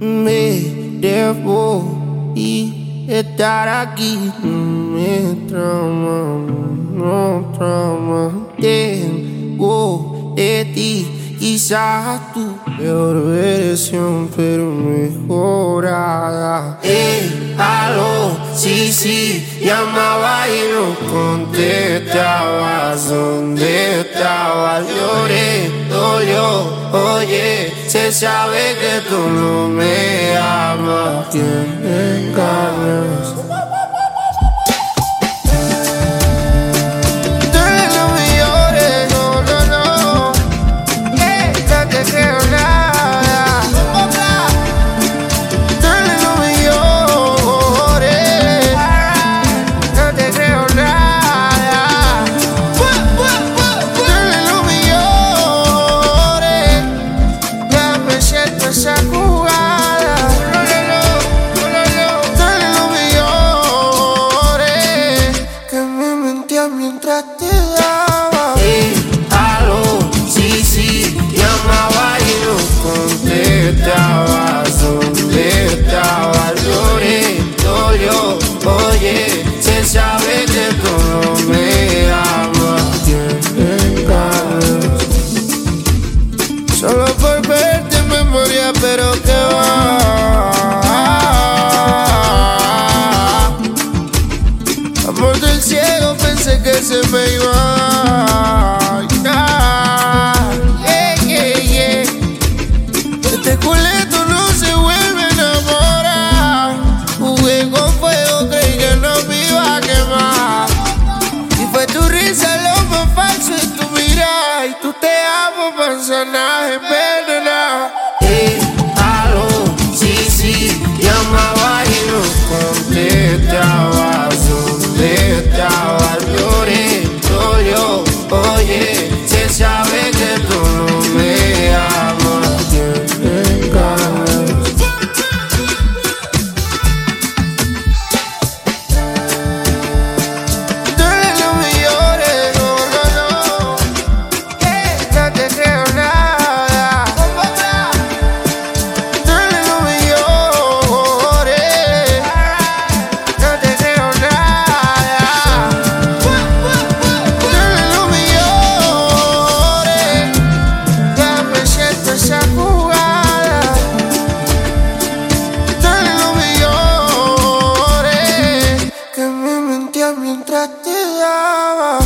Me debo y estar aquí me trama, no trama. Tengo de ti, quizás tu peor versión, pero mejorada. Eh, aló, sí, sí, llamaba y no contestabas. ¿Dónde estabas? Lloré, dolió, oye, se sabe que tú no me amas. Tienes iba. Yeah. Este culeto no se vuelve a enamorar. Jugué con fuego, creí que no me iba a quemar. Y fue tu risa lo más falso y tu mirada Y tú te amo, personaje envenenado mientras te daba.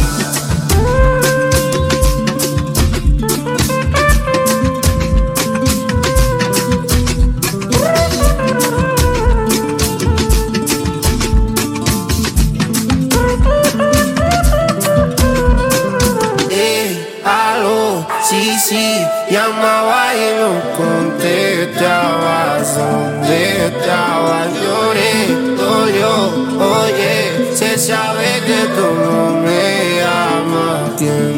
Sí, sí, llamaba y no contestabas. ¿Dónde you.